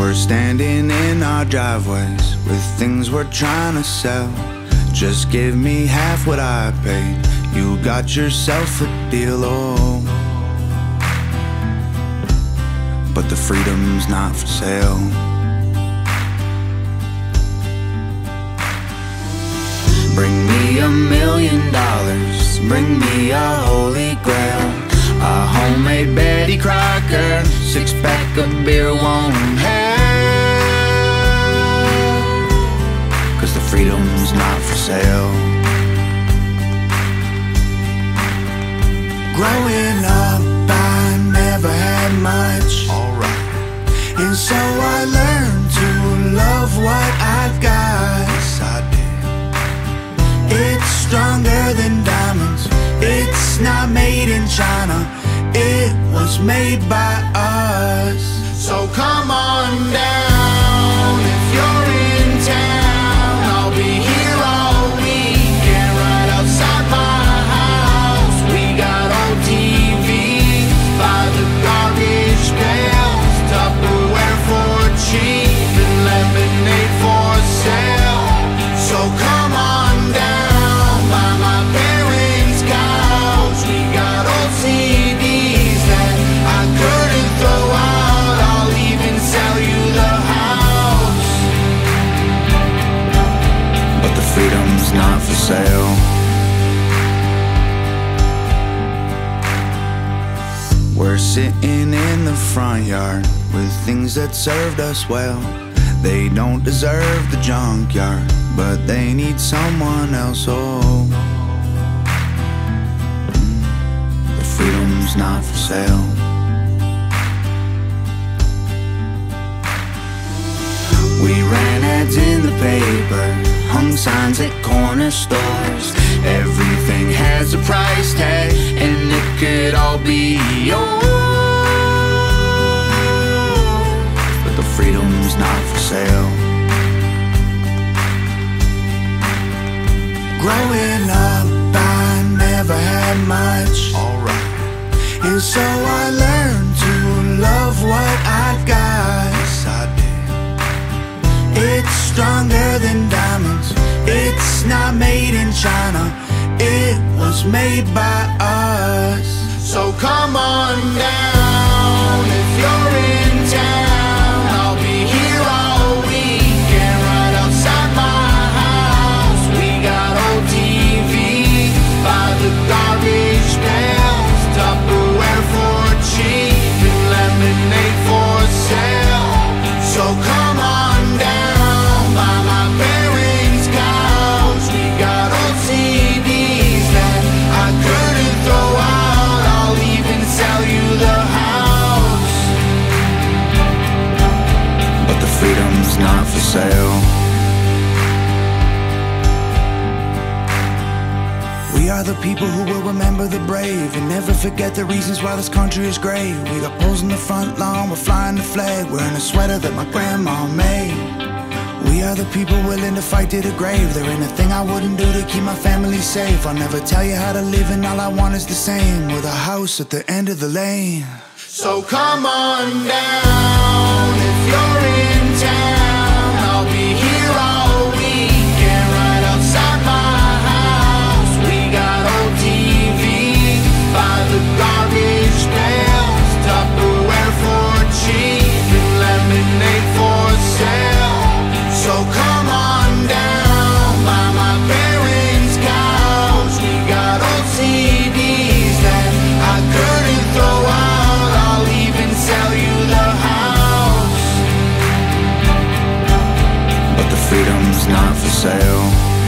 We're standing in our driveways with things we're trying to sell. Just give me half what I paid. You got yourself a deal, oh. But the freedom's not for sale. Bring me a million dollars, bring me a holy grail. A homemade Betty Crocker, six pack of beer won't freedom's not for sale. Growing up, I never had much. Alright. And so I learned to love what I've got. Yes, I did. It's stronger than diamonds. It's not made in China. It was made by us. So come on down sale. We're sitting in the front yard with things that served us well. They don't deserve the junkyard, but they need someone else. Oh, the freedom's not for sale. We ran ads in the paper, hung signs at corner stores. Everything has a price tag, and it could all be yours. But the freedom's not for sale. Growing up, I never had much. Alright. And so I stronger than diamonds. It's not made in China. It was made by us. So come on down are the people who will remember the brave and never forget the reasons why this country is great. We got poles in the front lawn, we're flying the flag, wearing a sweater that my grandma made. We are the people willing to fight to the grave. There ain't a thing I wouldn't do to keep my family safe. I'll never tell you how to live, and all I want is the same. With a house at the end of the lane. So come on down freedom's not for sale.